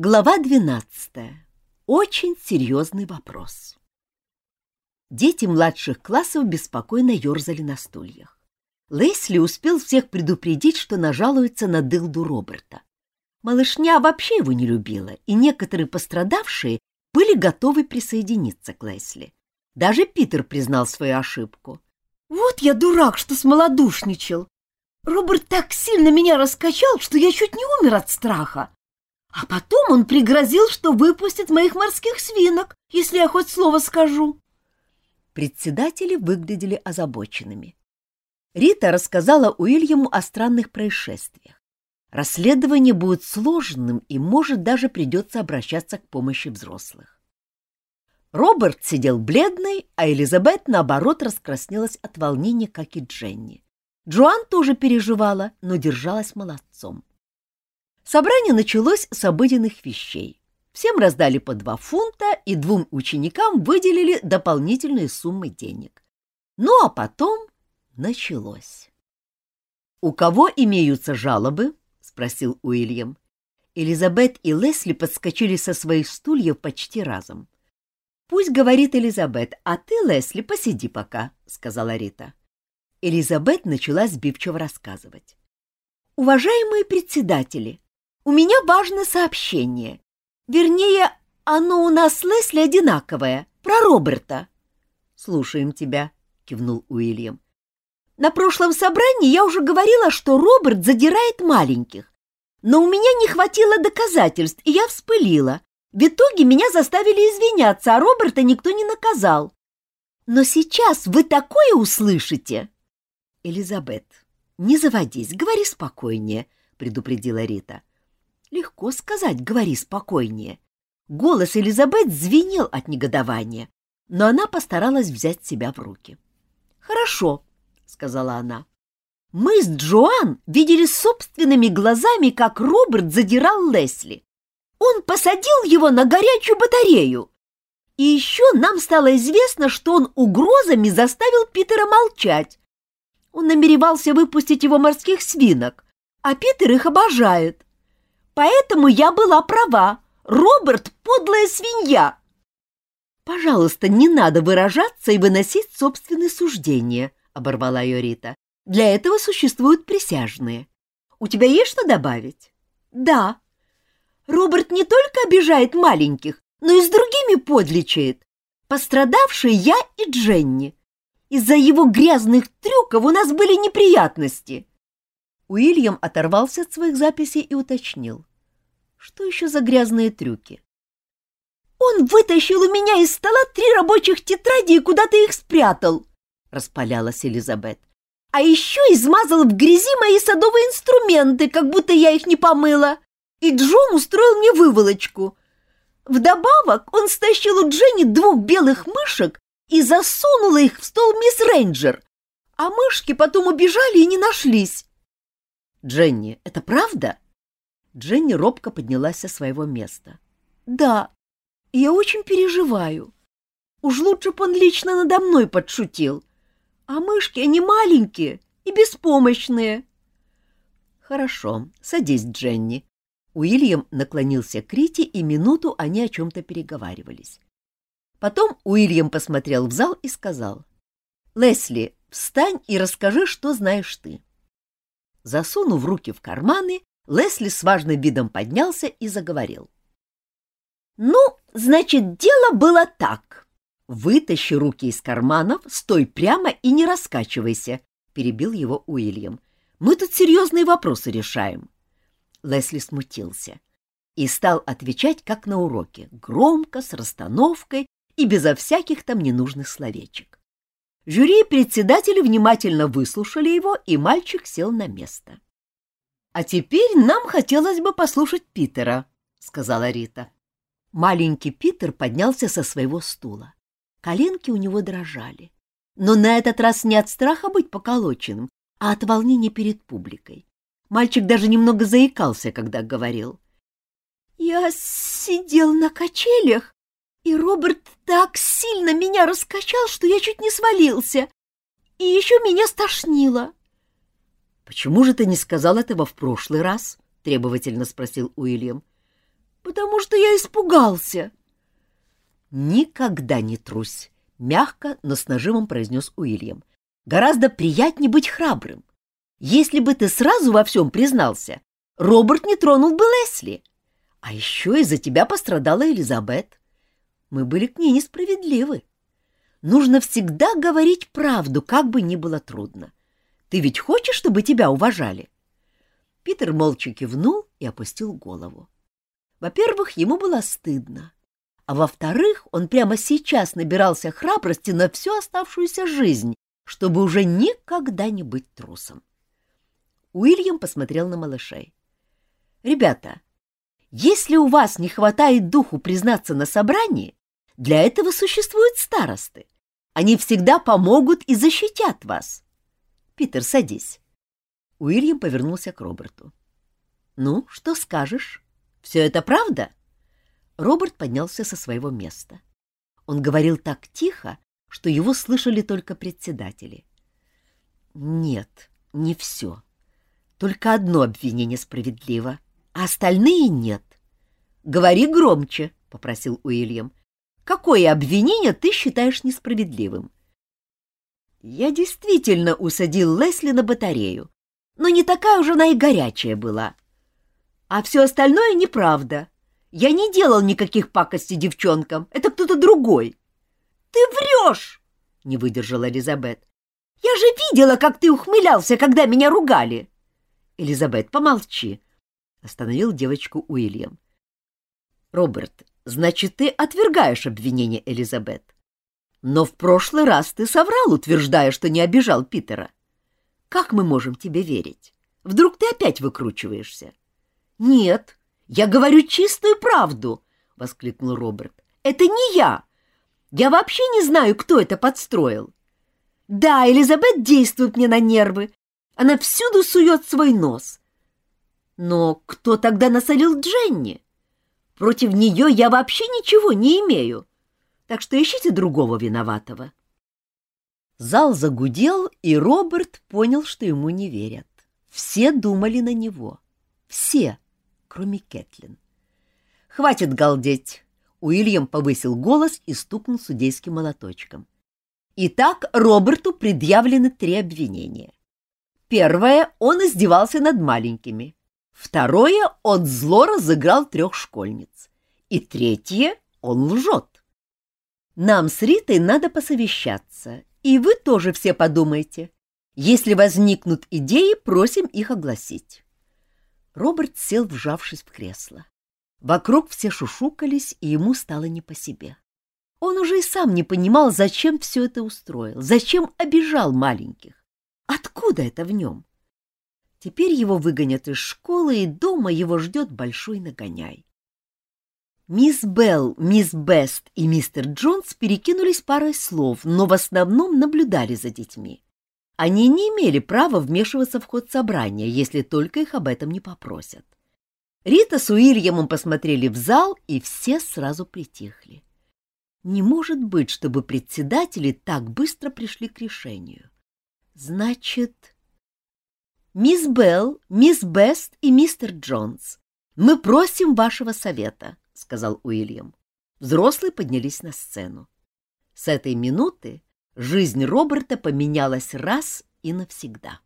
Глава 12. Очень серьезный вопрос. Дети младших классов беспокойно ерзали на стульях. Лесли успел всех предупредить, что нажалуется на дылду Роберта. Малышня вообще его не любила, и некоторые пострадавшие были готовы присоединиться к Лесли. Даже Питер признал свою ошибку. «Вот я дурак, что смолодушничал! Роберт так сильно меня раскачал, что я чуть не умер от страха!» А потом он пригрозил, что выпустит моих морских свинок, если я хоть слово скажу. Председатели выглядели озабоченными. Рита рассказала Уильяму о странных происшествиях. Расследование будет сложным и, может, даже придется обращаться к помощи взрослых. Роберт сидел бледный, а Элизабет, наоборот, раскраснелась от волнения, как и Дженни. Джоан тоже переживала, но держалась молодцом. Собрание началось с обыденных вещей. Всем раздали по два фунта и двум ученикам выделили дополнительные суммы денег. Ну а потом началось. «У кого имеются жалобы?» — спросил Уильям. Элизабет и Лесли подскочили со своих стульев почти разом. «Пусть говорит Элизабет, а ты, Лесли, посиди пока», — сказала Рита. Элизабет начала сбивчиво рассказывать. «Уважаемые председатели, у меня важное сообщение. Вернее, оно у нас с Лесли одинаковое, про Роберта. — Слушаем тебя, — кивнул Уильям. — На прошлом собрании я уже говорила, что Роберт задирает маленьких. Но у меня не хватило доказательств, и я вспылила. В итоге меня заставили извиняться, а Роберта никто не наказал. Но сейчас вы такое услышите. — Элизабет, не заводись, говори спокойнее, — предупредила Рита. Легко сказать, говори спокойнее. Голос Элизабет звенел от негодования, но она постаралась взять себя в руки. «Хорошо», — сказала она. «Мы с Джоан видели собственными глазами, как Роберт задирал Лесли. Он посадил его на горячую батарею. И еще нам стало известно, что он угрозами заставил Питера молчать. Он намеревался выпустить его морских свинок, а Питер их обожает. Поэтому я была права. Роберт — подлая свинья. Пожалуйста, не надо выражаться и выносить собственные суждения, — оборвала ее Рита. Для этого существуют присяжные. У тебя есть что добавить? Да. Роберт не только обижает маленьких, но и с другими подлечает. Пострадавшие я и Дженни. Из-за его грязных трюков у нас были неприятности. Уильям оторвался от своих записей и уточнил. Что еще за грязные трюки? «Он вытащил у меня из стола три рабочих тетради и куда-то их спрятал!» — распалялась Элизабет. «А еще измазал в грязи мои садовые инструменты, как будто я их не помыла. И Джон устроил мне выволочку. Вдобавок он стащил у Дженни двух белых мышек и засунул их в стол мисс Рейнджер, а мышки потом убежали и не нашлись». «Дженни, это правда?» Дженни робко поднялась со своего места. «Да, я очень переживаю. Уж лучше бы он лично надо мной подшутил. А мышки, они маленькие и беспомощные». «Хорошо, садись, Дженни». Уильям наклонился к Рите, и минуту они о чем-то переговаривались. Потом Уильям посмотрел в зал и сказал. «Лесли, встань и расскажи, что знаешь ты». Засунув руки в карманы, Лесли с важным видом поднялся и заговорил. «Ну, значит, дело было так. Вытащи руки из карманов, стой прямо и не раскачивайся», — перебил его Уильям. «Мы тут серьезные вопросы решаем». Лесли смутился и стал отвечать, как на уроке, громко, с расстановкой и безо всяких там ненужных словечек. Жюри и председатели внимательно выслушали его, и мальчик сел на место. «А теперь нам хотелось бы послушать Питера», — сказала Рита. Маленький Питер поднялся со своего стула. Коленки у него дрожали. Но на этот раз не от страха быть поколоченным, а от волнения перед публикой. Мальчик даже немного заикался, когда говорил. «Я сидел на качелях, и Роберт так сильно меня раскачал, что я чуть не свалился. И еще меня стошнило. «Почему же ты не сказал этого в прошлый раз?» — требовательно спросил Уильям. потому что я испугался. Никогда не трусь, мягко, но с нажимом произнес Уильям. Гораздо приятнее быть храбрым. Если бы ты сразу во всем признался, Роберт не тронул бы Лесли. А еще из-за тебя пострадала Элизабет. Мы были к ней несправедливы. Нужно всегда говорить правду, как бы ни было трудно. Ты ведь хочешь, чтобы тебя уважали? Питер молча кивнул и опустил голову. Во-первых, ему было стыдно. А во-вторых, он прямо сейчас набирался храбрости на всю оставшуюся жизнь, чтобы уже никогда не быть трусом. Уильям посмотрел на малышей. «Ребята, если у вас не хватает духу признаться на собрании, для этого существуют старосты. Они всегда помогут и защитят вас. Питер, садись. Уильям повернулся к Роберту. Ну, что скажешь? Все это правда? Роберт поднялся со своего места. Он говорил так тихо, что его слышали только председатели. Нет, не все. Только одно обвинение справедливо, а остальные нет. Говори громче, — попросил Уильям. Какое обвинение ты считаешь несправедливым? Я действительно усадил Лесли на батарею, но не такая уж она и горячая была. А все остальное неправда. Я не делал никаких пакостей девчонкам. Это кто-то другой. — Ты врешь! — не выдержала Элизабет. — Я же видела, как ты ухмылялся, когда меня ругали. — Элизабет, помолчи, — остановил девочку Уильям. — Роберт, Значит, ты отвергаешь обвинение Элизабет. Но в прошлый раз ты соврал, утверждая, что не обижал Питера. Как мы можем тебе верить? Вдруг ты опять выкручиваешься? — Нет, я говорю чистую правду, — воскликнул Роберт. — Это не я. Я вообще не знаю, кто это подстроил. Да, Элизабет действует мне на нервы. Она всюду сует свой нос. Но кто тогда насолил Дженни? — Против нее я вообще ничего не имею. Так что ищите другого виноватого. Зал загудел, и Роберт понял, что ему не верят. Все думали на него. Все, кроме Кэтлин. «Хватит галдеть!» Уильям повысил голос и стукнул судейским молоточком. Итак, Роберту предъявлены три обвинения. Первое — он издевался над маленькими. Второе, он зло разыграл трех школьниц. И третье, он лжет. Нам с Ритой надо посовещаться, и вы тоже все подумайте. Если возникнут идеи, просим их огласить. Роберт сел, вжавшись в кресло. Вокруг все шушукались, и ему стало не по себе. Он уже и сам не понимал, зачем все это устроил, зачем обижал маленьких. Откуда это в нем? Теперь его выгонят из школы, и дома его ждет большой нагоняй. Мисс Белл, мисс Бест и мистер Джонс перекинулись парой слов, но в основном наблюдали за детьми. Они не имели права вмешиваться в ход собрания, если только их об этом не попросят. Рита с Уильямом посмотрели в зал, и все сразу притихли. Не может быть, чтобы председатели так быстро пришли к решению. Значит, «Мисс Белл, мисс Бест и мистер Джонс, мы просим вашего совета», — сказал Уильям. Взрослые поднялись на сцену. С этой минуты жизнь Роберта поменялась раз и навсегда.